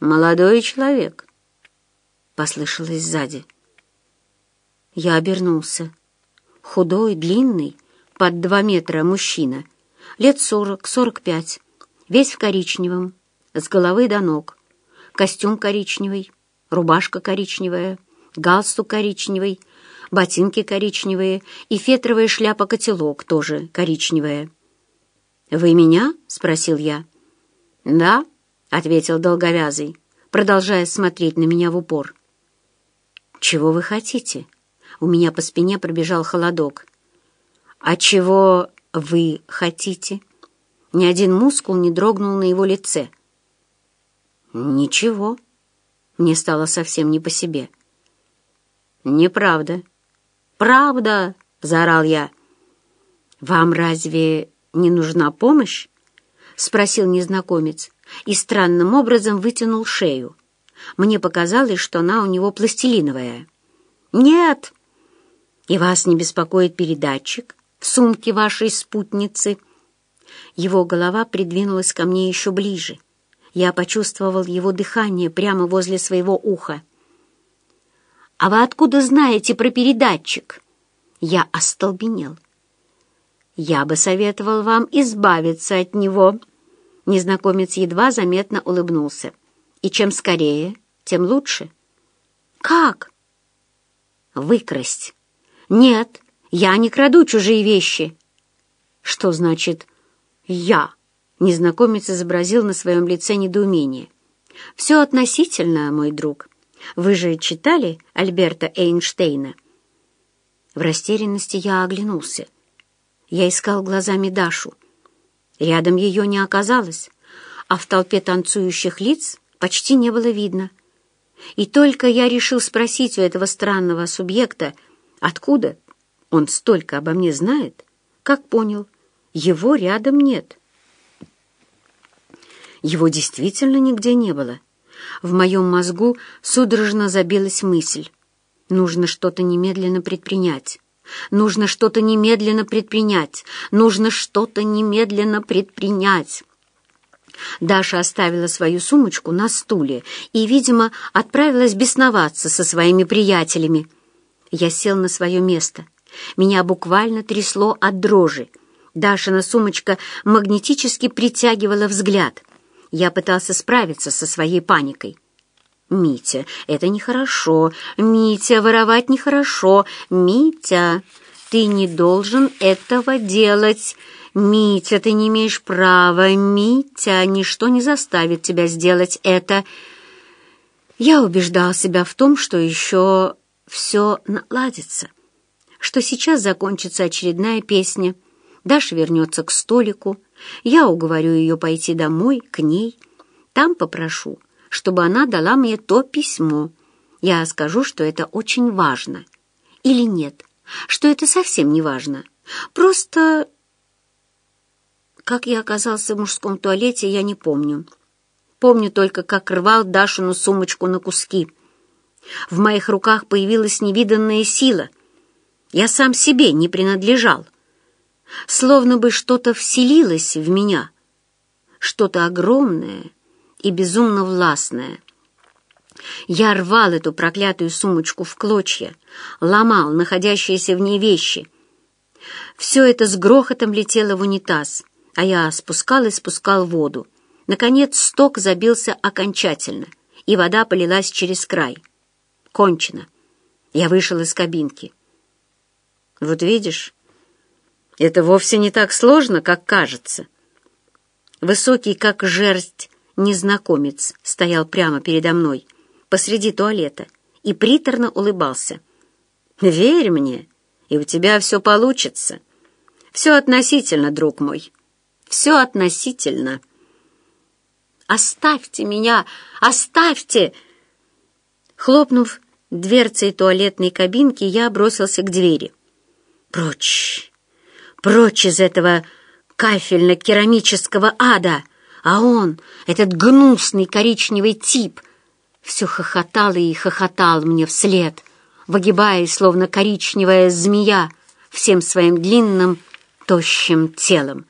«Молодой человек», — послышалось сзади. Я обернулся. Худой, длинный, под два метра мужчина, лет сорок-сорок пять, весь в коричневом, с головы до ног. Костюм коричневый, рубашка коричневая, галстук коричневый, ботинки коричневые и фетровая шляпа-котелок тоже коричневая. «Вы меня?» — спросил я. «Да», — ответил долговязый, продолжая смотреть на меня в упор. «Чего вы хотите?» У меня по спине пробежал холодок. «А чего вы хотите?» Ни один мускул не дрогнул на его лице. «Ничего». Мне стало совсем не по себе. «Неправда». «Правда!» — заорал я. «Вам разве не нужна помощь?» — спросил незнакомец и странным образом вытянул шею. Мне показалось, что она у него пластилиновая. «Нет!» «И вас не беспокоит передатчик в сумке вашей спутницы?» Его голова придвинулась ко мне еще ближе. Я почувствовал его дыхание прямо возле своего уха. «А вы откуда знаете про передатчик?» Я остолбенел. «Я бы советовал вам избавиться от него». Незнакомец едва заметно улыбнулся. «И чем скорее, тем лучше». «Как?» «Выкрасть». «Нет, я не краду чужие вещи». «Что значит «я»?» Незнакомец изобразил на своем лице недоумение. «Все относительно, мой друг. Вы же читали Альберта Эйнштейна?» В растерянности я оглянулся. Я искал глазами Дашу. Рядом ее не оказалось, а в толпе танцующих лиц почти не было видно. И только я решил спросить у этого странного субъекта, откуда он столько обо мне знает, как понял, его рядом нет. Его действительно нигде не было. В моем мозгу судорожно забилась мысль. Нужно что-то немедленно предпринять. Нужно что-то немедленно предпринять. Нужно что-то немедленно предпринять. Даша оставила свою сумочку на стуле и, видимо, отправилась бесноваться со своими приятелями. Я сел на свое место. Меня буквально трясло от дрожи. Дашина сумочка магнетически притягивала взгляд. Я пытался справиться со своей паникой. «Митя, это нехорошо. Митя, воровать нехорошо. Митя, ты не должен этого делать. Митя, ты не имеешь права. Митя, ничто не заставит тебя сделать это». Я убеждал себя в том, что еще все наладится, что сейчас закончится очередная песня, Даша вернется к столику, я уговорю ее пойти домой, к ней, там попрошу, чтобы она дала мне то письмо. Я скажу, что это очень важно. Или нет, что это совсем не важно. Просто... Как я оказался в мужском туалете, я не помню. Помню только, как рвал Дашину сумочку на куски. В моих руках появилась невиданная сила. Я сам себе не принадлежал. Словно бы что-то вселилось в меня. Что-то огромное — и безумно властная. Я рвал эту проклятую сумочку в клочья, ломал находящиеся в ней вещи. Все это с грохотом летело в унитаз, а я спускал и спускал воду. Наконец сток забился окончательно, и вода полилась через край. Кончено. Я вышел из кабинки. Вот видишь, это вовсе не так сложно, как кажется. Высокий, как жерсть, незнакомец стоял прямо передо мной, посреди туалета, и приторно улыбался. «Верь мне, и у тебя все получится. Все относительно, друг мой, все относительно». «Оставьте меня! Оставьте!» Хлопнув дверцей туалетной кабинки, я бросился к двери. «Прочь! Прочь из этого кафельно-керамического ада!» А он, этот гнусный коричневый тип, все хохотал и хохотал мне вслед, выгибаясь, словно коричневая змея, всем своим длинным, тощим телом.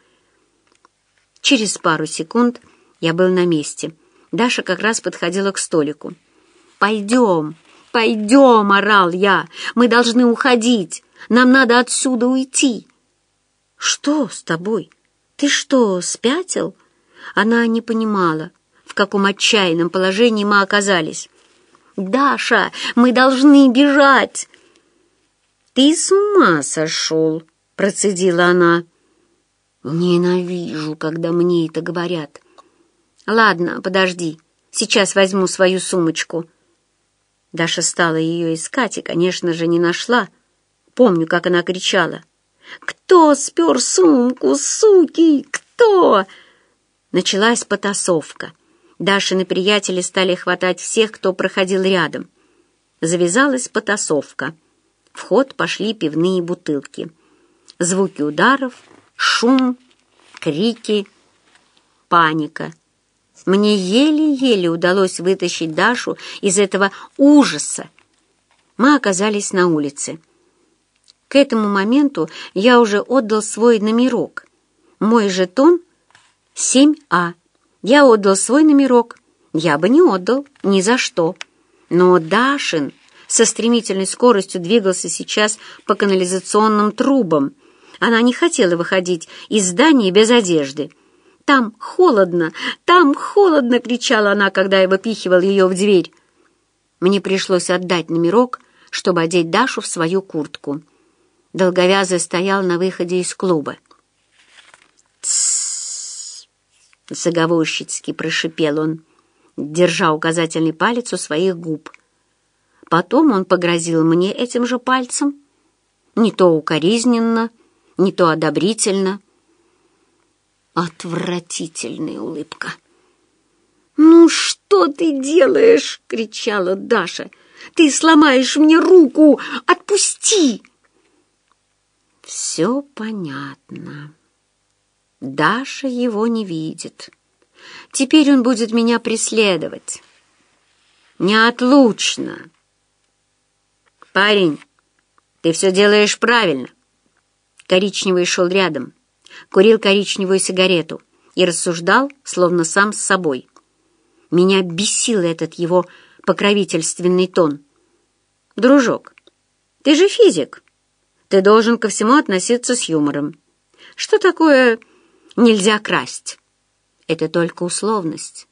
Через пару секунд я был на месте, Даша как раз подходила к столику. «Пойдем, пойдем!» — орал я. «Мы должны уходить! Нам надо отсюда уйти!» «Что с тобой? Ты что, спятил?» Она не понимала, в каком отчаянном положении мы оказались. «Даша, мы должны бежать!» «Ты с ума сошел!» — процедила она. «Ненавижу, когда мне это говорят». «Ладно, подожди, сейчас возьму свою сумочку». Даша стала ее искать и, конечно же, не нашла. Помню, как она кричала. «Кто спер сумку, суки? Кто?» Началась потасовка. Дашины приятели стали хватать всех, кто проходил рядом. Завязалась потасовка. В ход пошли пивные бутылки. Звуки ударов, шум, крики, паника. Мне еле-еле удалось вытащить Дашу из этого ужаса. Мы оказались на улице. К этому моменту я уже отдал свой номерок. Мой жетон 7А. Я отдал свой номерок. Я бы не отдал, ни за что. Но Дашин со стремительной скоростью двигался сейчас по канализационным трубам. Она не хотела выходить из здания без одежды. «Там холодно! Там холодно!» — кричала она, когда я выпихивал ее в дверь. Мне пришлось отдать номерок, чтобы одеть Дашу в свою куртку. Долговязый стоял на выходе из клуба. Заговорщицки прошипел он, держа указательный палец у своих губ. Потом он погрозил мне этим же пальцем, не то укоризненно, не то одобрительно. Отвратительная улыбка. «Ну что ты делаешь?» — кричала Даша. «Ты сломаешь мне руку! Отпусти!» Все понятно. Даша его не видит. Теперь он будет меня преследовать. Неотлучно. Парень, ты все делаешь правильно. Коричневый шел рядом, курил коричневую сигарету и рассуждал, словно сам с собой. Меня бесил этот его покровительственный тон. «Дружок, ты же физик. Ты должен ко всему относиться с юмором. Что такое «нельзя красть»? Это только условность.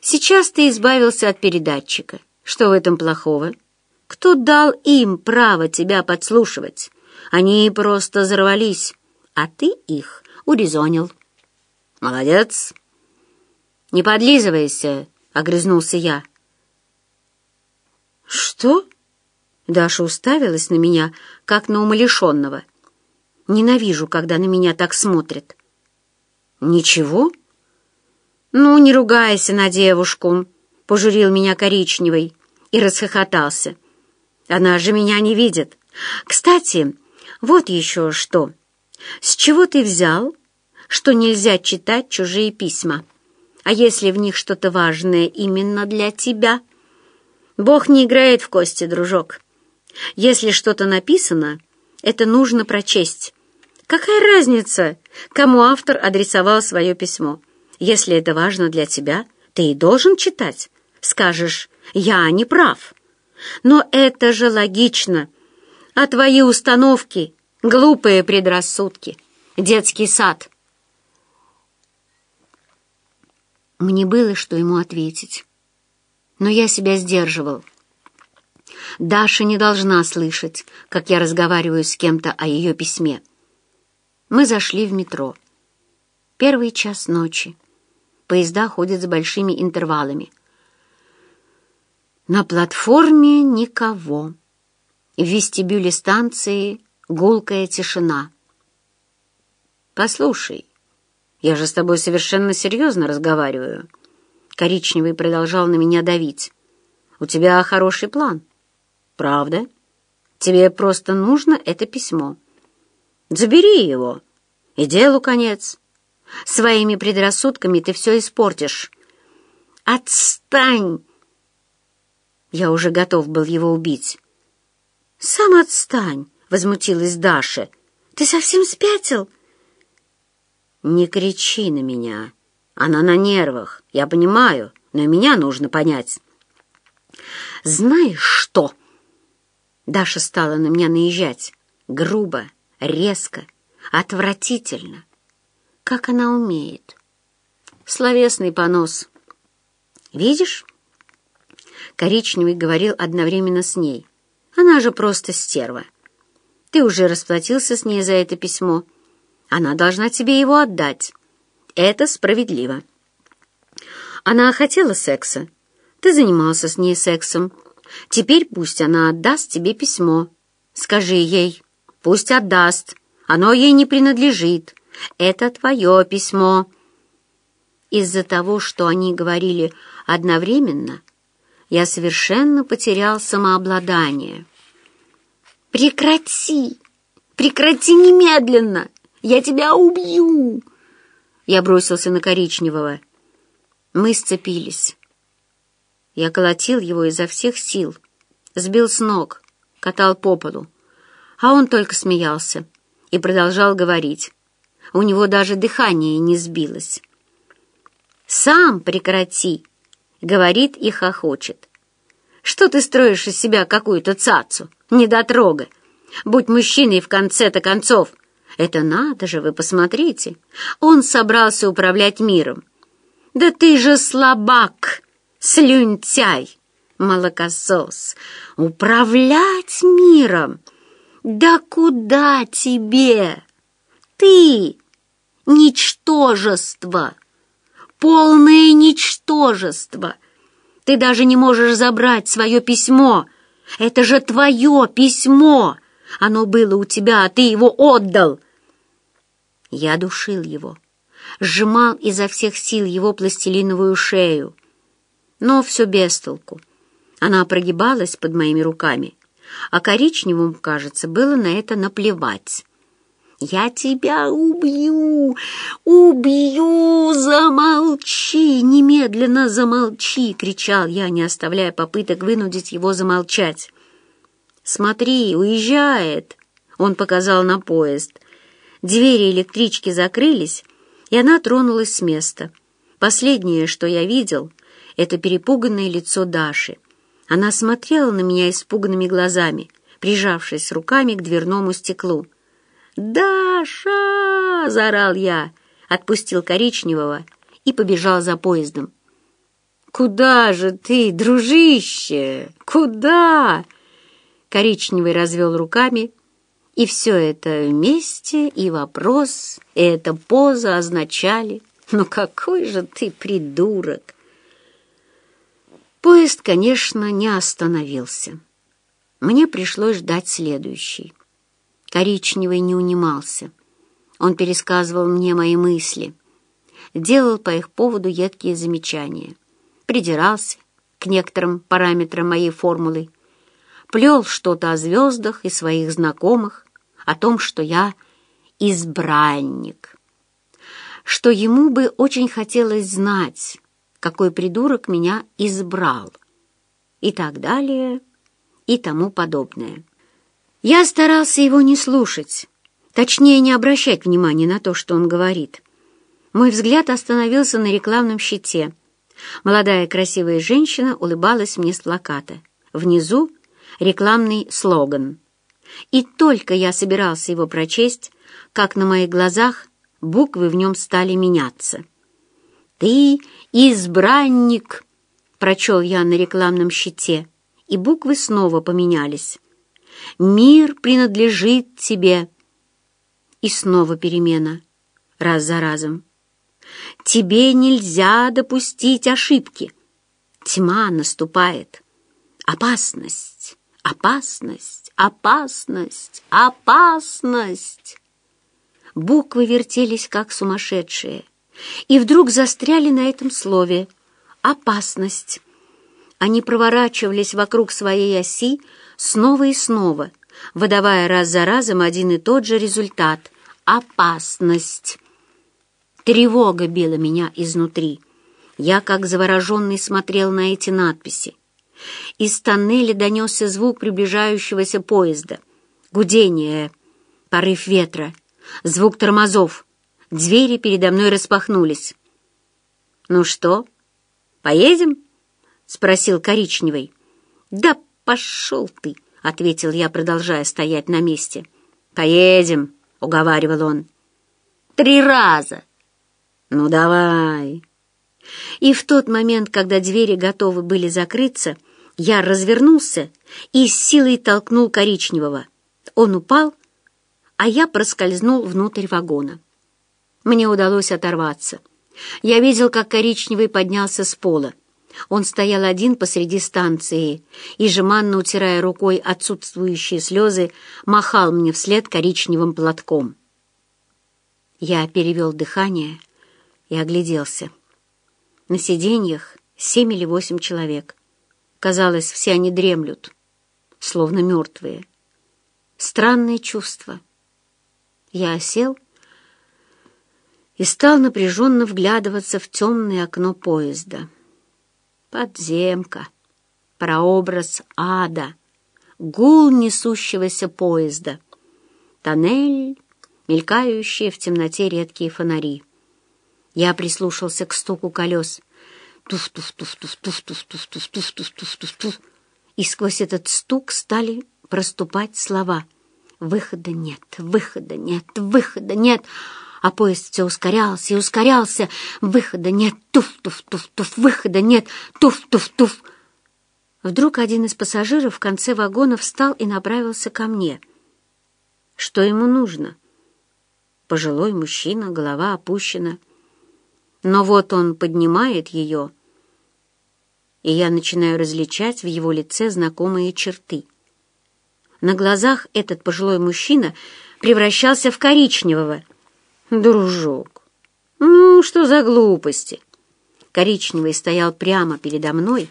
Сейчас ты избавился от передатчика. Что в этом плохого? Кто дал им право тебя подслушивать? Они просто взорвались, а ты их урезонил. Молодец. Не подлизывайся, огрызнулся я. Что? Даша уставилась на меня, как на умалишенного. Ненавижу, когда на меня так смотрят. Ничего? Ну, не ругайся на девушку, пожурил меня коричневый и расхохотался. Она же меня не видит. Кстати, вот еще что. С чего ты взял, что нельзя читать чужие письма? А если в них что-то важное именно для тебя? Бог не играет в кости, дружок. Если что-то написано, это нужно прочесть. Какая разница, кому автор адресовал свое письмо? Если это важно для тебя, ты и должен читать. Скажешь «я не прав». Но это же логично. А твои установки — глупые предрассудки. Детский сад. Мне было, что ему ответить. Но я себя сдерживал. Даша не должна слышать, как я разговариваю с кем-то о ее письме. Мы зашли в метро. Первый час ночи. Поезда ходят с большими интервалами. На платформе никого. В вестибюле станции гулкая тишина. «Послушай, я же с тобой совершенно серьезно разговариваю». Коричневый продолжал на меня давить. «У тебя хороший план». «Правда? Тебе просто нужно это письмо. Забери его, и делу конец. Своими предрассудками ты все испортишь». «Отстань!» Я уже готов был его убить. «Сам отстань!» — возмутилась Даша. «Ты совсем спятил?» «Не кричи на меня. Она на нервах, я понимаю, но и меня нужно понять. «Знаешь что?» Даша стала на меня наезжать. Грубо, резко, отвратительно. Как она умеет. Словесный понос. «Видишь?» Коричневый говорил одновременно с ней. «Она же просто стерва. Ты уже расплатился с ней за это письмо. Она должна тебе его отдать. Это справедливо». Она хотела секса. Ты занимался с ней сексом. Теперь пусть она отдаст тебе письмо. Скажи ей, пусть отдаст. Оно ей не принадлежит. Это твое письмо. Из-за того, что они говорили одновременно, я совершенно потерял самообладание. «Прекрати! Прекрати немедленно! Я тебя убью!» Я бросился на Коричневого. Мы сцепились. Я колотил его изо всех сил, сбил с ног, катал по полу, а он только смеялся и продолжал говорить. У него даже дыхание не сбилось. «Сам прекрати!» — говорит и хохочет. «Что ты строишь из себя какую-то цацу, недотрога? Будь мужчиной в конце-то концов!» Это надо же, вы посмотрите. Он собрался управлять миром. «Да ты же слабак, слюнтяй, молокосос! Управлять миром! Да куда тебе? Ты — ничтожество, полное ничтожество! Ты даже не можешь забрать свое письмо! Это же твое письмо! Оно было у тебя, а ты его отдал!» Я душил его сжимал изо всех сил его пластилиновую шею. Но все без толку. Она прогибалась под моими руками, а коричневому, кажется, было на это наплевать. «Я тебя убью! Убью! Замолчи! Немедленно замолчи!» — кричал я, не оставляя попыток вынудить его замолчать. «Смотри, уезжает!» — он показал на поезд. Двери электрички закрылись, и она тронулась с места. Последнее, что я видел, это перепуганное лицо Даши. Она смотрела на меня испуганными глазами, прижавшись руками к дверному стеклу. «Даша!» — заорал я, отпустил коричневого и побежал за поездом. «Куда же ты, дружище? Куда?» Коричневый развел руками и все это вместе, и вопрос, и эта поза означали «Ну какой же ты придурок!» Поезд, конечно, не остановился. Мне пришлось ждать следующий. Коричневый не унимался. Он пересказывал мне мои мысли, делал по их поводу едкие замечания, придирался к некоторым параметрам моей формулы, плел что-то о звездах и своих знакомых, о том, что я избранник, что ему бы очень хотелось знать, какой придурок меня избрал, и так далее, и тому подобное. Я старался его не слушать, точнее, не обращать внимания на то, что он говорит. Мой взгляд остановился на рекламном щите. Молодая красивая женщина улыбалась мне с плаката. Внизу рекламный слоган — и только я собирался его прочесть, как на моих глазах буквы в нем стали меняться. «Ты избранник!» — прочел я на рекламном щите, и буквы снова поменялись. «Мир принадлежит тебе!» И снова перемена, раз за разом. «Тебе нельзя допустить ошибки!» Тьма наступает. Опасность, опасность опасность, опасность. Буквы вертелись, как сумасшедшие, и вдруг застряли на этом слове «опасность». Они проворачивались вокруг своей оси снова и снова, выдавая раз за разом один и тот же результат — опасность. Тревога била меня изнутри. Я, как завороженный, смотрел на эти надписи. Из тоннеля донесся звук приближающегося поезда. Гудение, порыв ветра, звук тормозов. Двери передо мной распахнулись. «Ну что, «Поедем?» — спросил коричневый. «Да пошел ты!» — ответил я, продолжая стоять на месте. «Поедем!» — уговаривал он. «Три раза!» «Ну, давай!» И в тот момент, когда двери готовы были закрыться, я развернулся и с силой толкнул коричневого. Он упал, а я проскользнул внутрь вагона. Мне удалось оторваться. Я видел, как коричневый поднялся с пола. Он стоял один посреди станции и, жеманно утирая рукой отсутствующие слезы, махал мне вслед коричневым платком. Я перевел дыхание и огляделся. На сиденьях семь или восемь человек. Казалось, все они дремлют, словно мертвые. Странное чувство. Я сел и стал напряженно вглядываться в темное окно поезда. Подземка, прообраз ада, гул несущегося поезда, тоннель, мелькающие в темноте редкие фонари. Я прислушался к стуку колес. Туф-туф-туф-туф-туф-туф-туф-туф-туф-туф-туф. И сквозь этот стук стали проступать слова. «Выхода нет, выхода нет, выхода нет!» А поезд все ускорялся и ускорялся. «Выхода нет, туф-туф-туф-туф, выхода нет, туф-туф-туф!» Вдруг один из пассажиров в конце вагона встал и направился ко мне. Что ему нужно? Пожилой мужчина, голова опущена. Но вот он поднимает ее, и я начинаю различать в его лице знакомые черты. На глазах этот пожилой мужчина превращался в коричневого. «Дружок, ну что за глупости?» Коричневый стоял прямо передо мной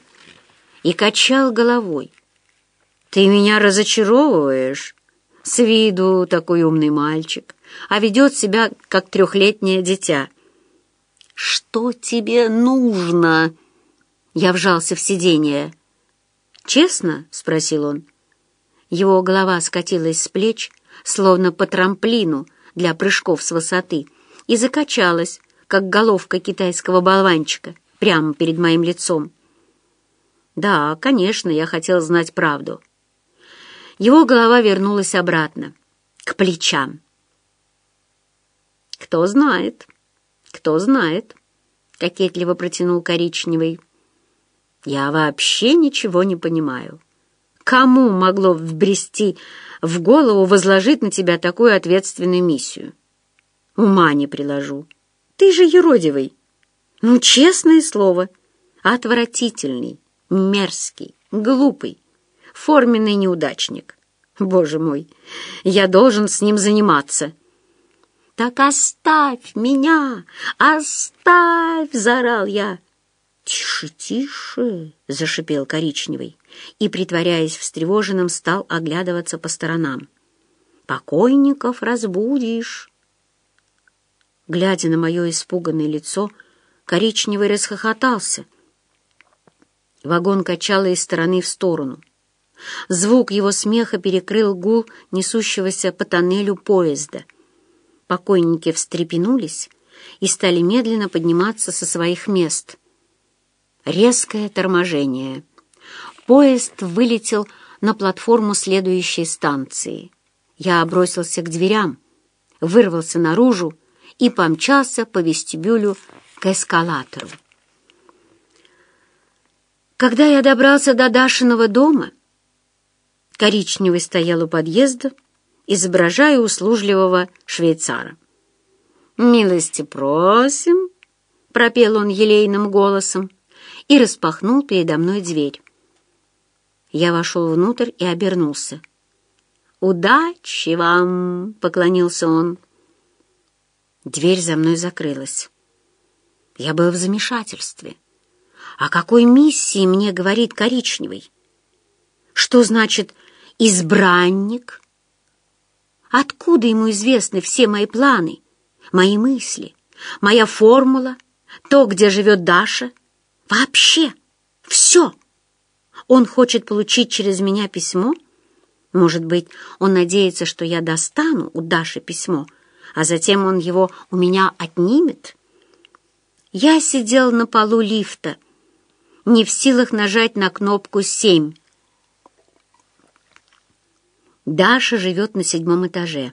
и качал головой. «Ты меня разочаровываешь. С виду такой умный мальчик, а ведет себя, как трехлетнее дитя. «Что тебе нужно?» Я вжался в сиденье. «Честно?» — спросил он. Его голова скатилась с плеч, словно по трамплину для прыжков с высоты, и закачалась, как головка китайского болванчика, прямо перед моим лицом. Да, конечно, я хотел знать правду. Его голова вернулась обратно, к плечам. «Кто знает?» «Кто знает», — кокетливо протянул коричневый. «Я вообще ничего не понимаю. Кому могло вбрести в голову возложить на тебя такую ответственную миссию? Ума не приложу. Ты же юродивый. Ну, честное слово, отвратительный, мерзкий, глупый, форменный неудачник. Боже мой, я должен с ним заниматься». «Так оставь меня! Оставь!» — заорал я. «Тише, тише!» — зашипел коричневый и, притворяясь встревоженным, стал оглядываться по сторонам. «Покойников разбудишь!» Глядя на мое испуганное лицо, коричневый расхохотался. Вагон качало из стороны в сторону. Звук его смеха перекрыл гул несущегося по тоннелю поезда — Покойники встрепенулись и стали медленно подниматься со своих мест. Резкое торможение. Поезд вылетел на платформу следующей станции. Я бросился к дверям, вырвался наружу и помчался по вестибюлю к эскалатору. Когда я добрался до Дашиного дома, коричневый стоял у подъезда, изображая услужливого швейцара. «Милости просим!» — пропел он елейным голосом и распахнул передо мной дверь. Я вошел внутрь и обернулся. «Удачи вам!» — поклонился он. Дверь за мной закрылась. Я был в замешательстве. О какой миссии мне говорит Коричневый? Что значит «избранник»? Откуда ему известны все мои планы, мои мысли, моя формула, то, где живет Даша? Вообще все. Он хочет получить через меня письмо? Может быть, он надеется, что я достану у Даши письмо, а затем он его у меня отнимет? Я сидел на полу лифта, не в силах нажать на кнопку «семь». Даша живет на седьмом этаже.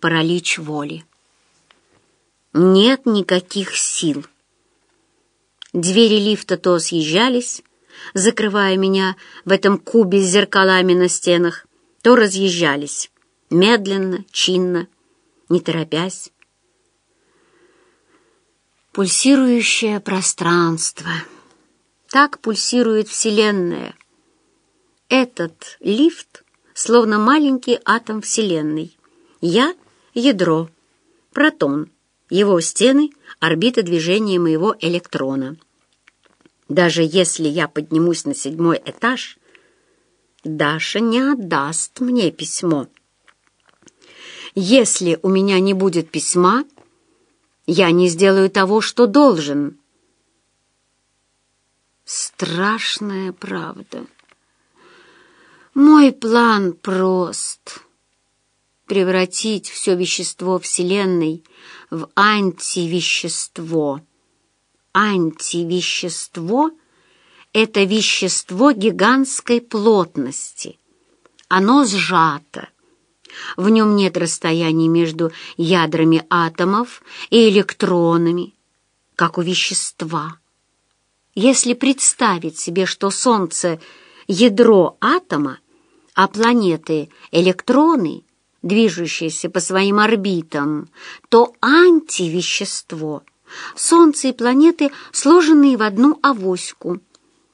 Паралич воли. Нет никаких сил. Двери лифта то съезжались, закрывая меня в этом кубе с зеркалами на стенах, то разъезжались, медленно, чинно, не торопясь. Пульсирующее пространство. Так пульсирует Вселенная. Этот лифт словно маленький атом Вселенной. Я — ядро, протон, его стены — орбита движения моего электрона. Даже если я поднимусь на седьмой этаж, Даша не отдаст мне письмо. Если у меня не будет письма, я не сделаю того, что должен. Страшная правда. Мой план прост — превратить все вещество Вселенной в антивещество. Антивещество — это вещество гигантской плотности. Оно сжато. В нем нет расстояний между ядрами атомов и электронами, как у вещества. Если представить себе, что Солнце — ядро атома, а планеты — электроны, движущиеся по своим орбитам, то антивещество — Солнце и планеты, сложенные в одну авоську.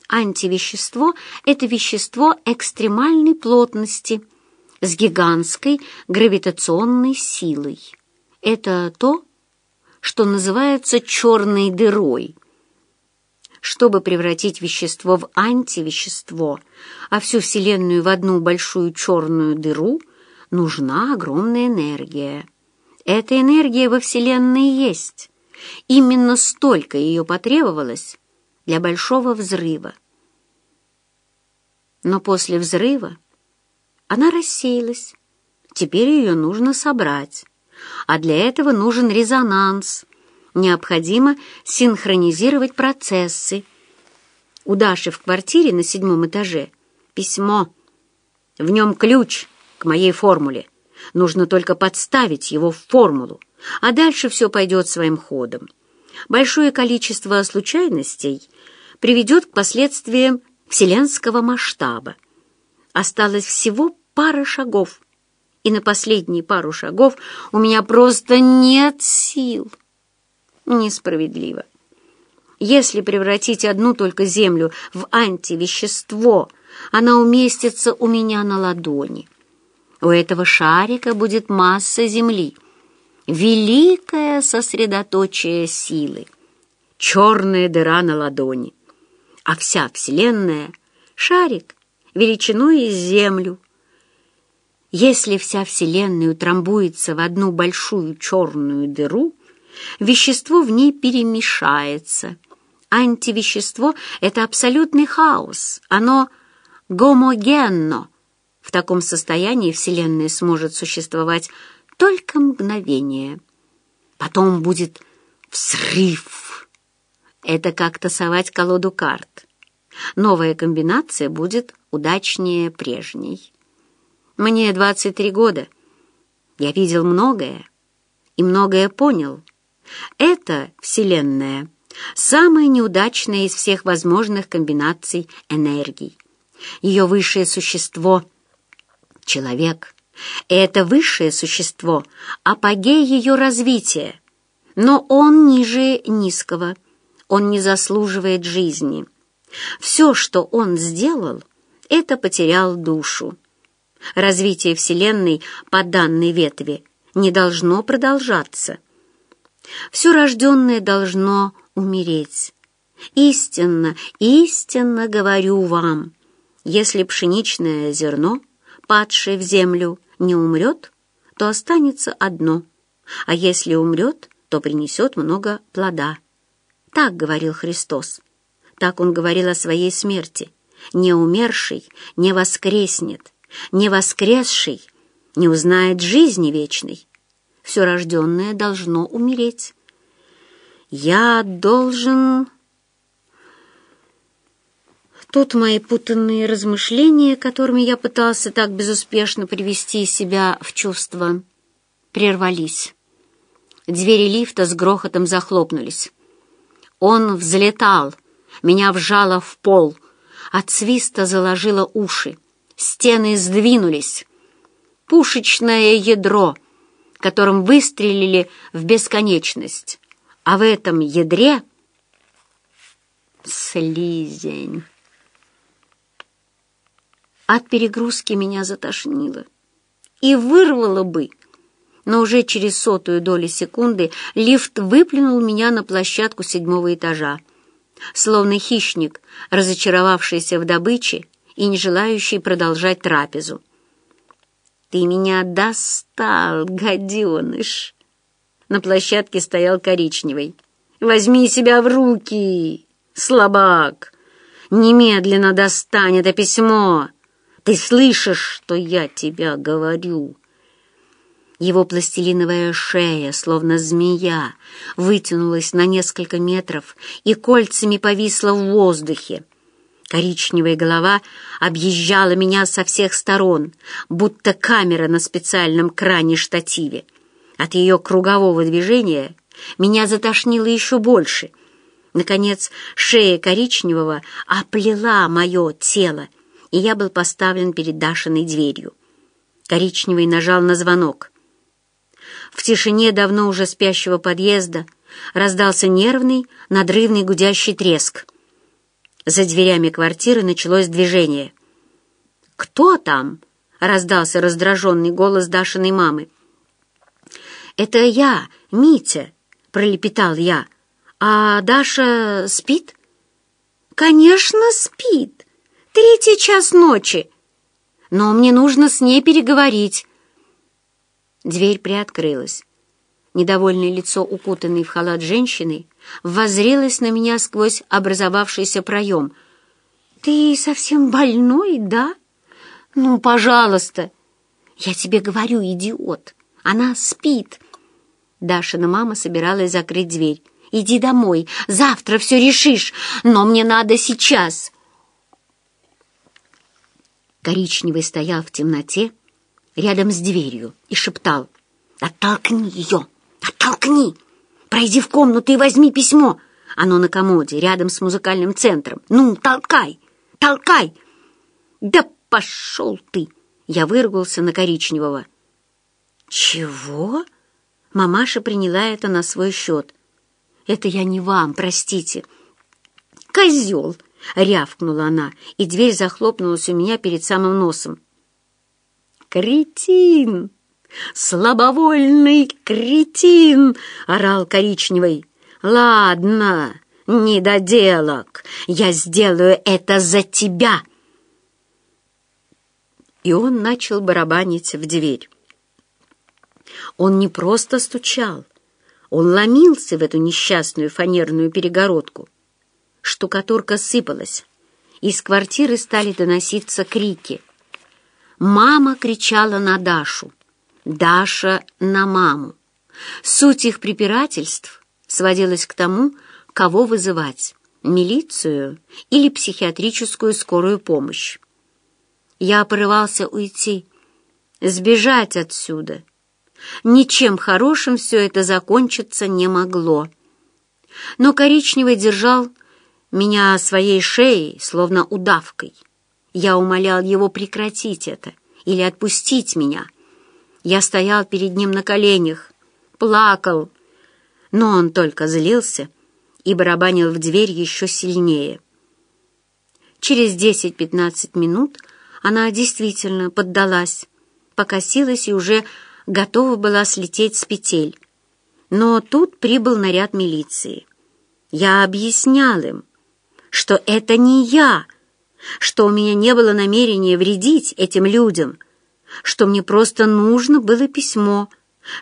Антивещество — это вещество экстремальной плотности с гигантской гравитационной силой. Это то, что называется черной дырой — чтобы превратить вещество в антивещество, а всю Вселенную в одну большую черную дыру, нужна огромная энергия. Эта энергия во Вселенной есть. Именно столько ее потребовалось для большого взрыва. Но после взрыва она рассеялась. Теперь ее нужно собрать. А для этого нужен резонанс — необходимо синхронизировать процессы. У Даши в квартире на седьмом этаже письмо. В нем ключ к моей формуле. Нужно только подставить его в формулу, а дальше все пойдет своим ходом. Большое количество случайностей приведет к последствиям вселенского масштаба. Осталось всего пара шагов, и на последние пару шагов у меня просто нет сил несправедливо. Если превратить одну только землю в антивещество, она уместится у меня на ладони. У этого шарика будет масса земли, великое сосредоточие силы, черная дыра на ладони, а вся Вселенная — шарик величиной из землю. Если вся Вселенная утрамбуется в одну большую черную дыру — Вещество в ней перемешается. Антивещество — это абсолютный хаос. Оно гомогенно. В таком состоянии Вселенная сможет существовать только мгновение. Потом будет взрыв. Это как тасовать колоду карт. Новая комбинация будет удачнее прежней. Мне 23 года. Я видел многое и многое понял. Это Вселенная самая неудачная из всех возможных комбинаций энергий. Ее высшее существо — человек. Это высшее существо — апогей ее развития. Но он ниже низкого. Он не заслуживает жизни. Все, что он сделал, это потерял душу. Развитие Вселенной по данной ветви не должно продолжаться. Все рожденное должно умереть. Истинно, истинно говорю вам, если пшеничное зерно, падшее в землю, не умрет, то останется одно, а если умрет, то принесет много плода. Так говорил Христос. Так он говорил о своей смерти. Не умерший не воскреснет, не воскресший не узнает жизни вечной все рожденное должно умереть. Я должен... Тут мои путанные размышления, которыми я пытался так безуспешно привести себя в чувство, прервались. Двери лифта с грохотом захлопнулись. Он взлетал, меня вжало в пол, от свиста заложило уши, стены сдвинулись. Пушечное ядро, которым выстрелили в бесконечность, а в этом ядре — слизень. От перегрузки меня затошнило и вырвало бы, но уже через сотую долю секунды лифт выплюнул меня на площадку седьмого этажа, словно хищник, разочаровавшийся в добыче и не желающий продолжать трапезу. «Ты меня достал, гаденыш!» На площадке стоял коричневый. «Возьми себя в руки, слабак! Немедленно достань это письмо! Ты слышишь, что я тебя говорю?» Его пластилиновая шея, словно змея, вытянулась на несколько метров и кольцами повисла в воздухе. Коричневая голова объезжала меня со всех сторон, будто камера на специальном кране-штативе. От ее кругового движения меня затошнило еще больше. Наконец, шея коричневого оплела мое тело, и я был поставлен перед Дашиной дверью. Коричневый нажал на звонок. В тишине давно уже спящего подъезда раздался нервный, надрывный гудящий треск. За дверями квартиры началось движение. «Кто там?» — раздался раздраженный голос Дашиной мамы. «Это я, Митя», — пролепетал я. «А Даша спит?» «Конечно, спит. Третий час ночи. Но мне нужно с ней переговорить». Дверь приоткрылась. Недовольное лицо, укутанной в халат женщины, воззрелось на меня сквозь образовавшийся проем. «Ты совсем больной, да? Ну, пожалуйста!» «Я тебе говорю, идиот! Она спит!» Дашина мама собиралась закрыть дверь. «Иди домой, завтра все решишь, но мне надо сейчас!» Коричневый стоял в темноте, рядом с дверью и шептал. «Оттолкни ее! Оттолкни! Пройди в комнату и возьми письмо! Оно на комоде, рядом с музыкальным центром. Ну, толкай! Толкай!» «Да пошел ты!» Я выругался на коричневого. «Чего?» Мамаша приняла это на свой счет. «Это я не вам, простите». «Козел!» — рявкнула она, и дверь захлопнулась у меня перед самым носом. «Кретин! Слабовольный кретин!» — орал коричневый. «Ладно, недоделок, я сделаю это за тебя!» И он начал барабанить в дверь. Он не просто стучал, он ломился в эту несчастную фанерную перегородку. Штукатурка сыпалась, из квартиры стали доноситься крики — Мама кричала на Дашу, Даша на маму. Суть их препирательств сводилась к тому, кого вызывать — милицию или психиатрическую скорую помощь. Я порывался уйти, сбежать отсюда. Ничем хорошим все это закончиться не могло. Но Коричневый держал меня своей шеей, словно удавкой. Я умолял его прекратить это или отпустить меня. Я стоял перед ним на коленях, плакал, но он только злился и барабанил в дверь еще сильнее. Через десять-пятнадцать минут она действительно поддалась, покосилась и уже готова была слететь с петель. Но тут прибыл наряд милиции. Я объяснял им, что это не я, что у меня не было намерения вредить этим людям, что мне просто нужно было письмо,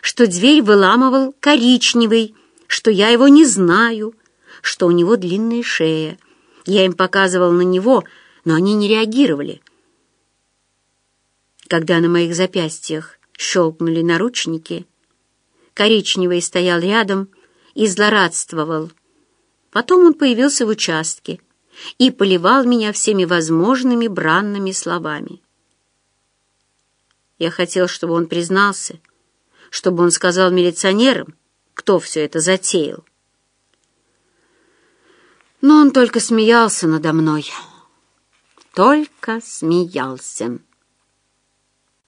что дверь выламывал коричневый, что я его не знаю, что у него длинная шея. Я им показывал на него, но они не реагировали. Когда на моих запястьях щелкнули наручники, коричневый стоял рядом и злорадствовал. Потом он появился в участке, и поливал меня всеми возможными бранными словами. Я хотел, чтобы он признался, чтобы он сказал милиционерам, кто все это затеял. Но он только смеялся надо мной. Только смеялся.